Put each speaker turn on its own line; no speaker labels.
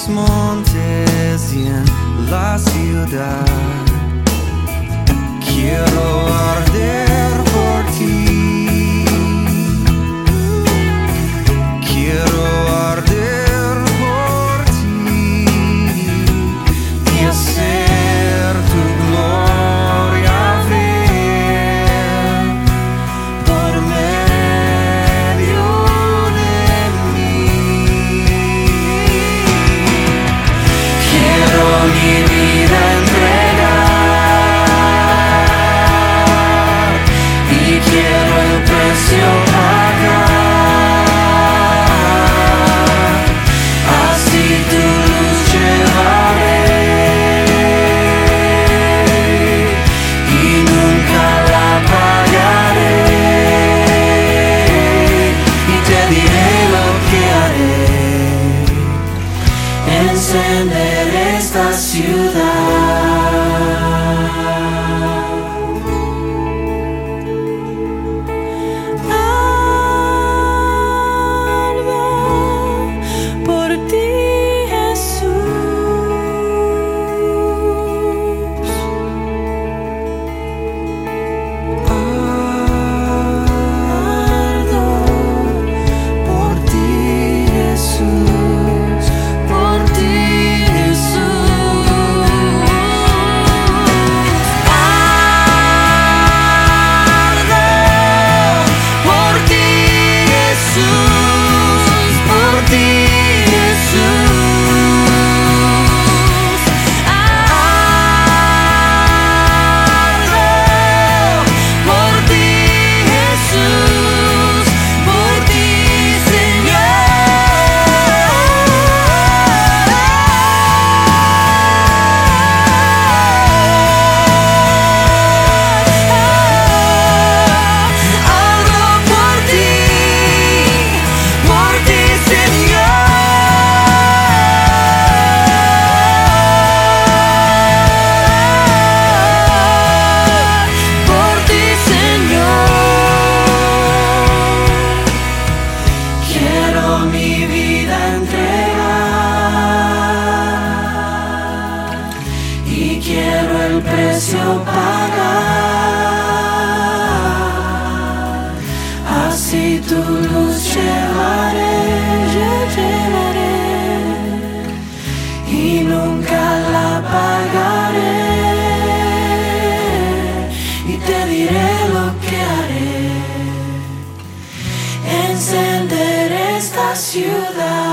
los montes y en la ciudad.
Quiero precio pagar. Así tu luz llevaré, yo llevaré y nunca la pagaré. Y te diré lo que haré. Encender esta ciudad.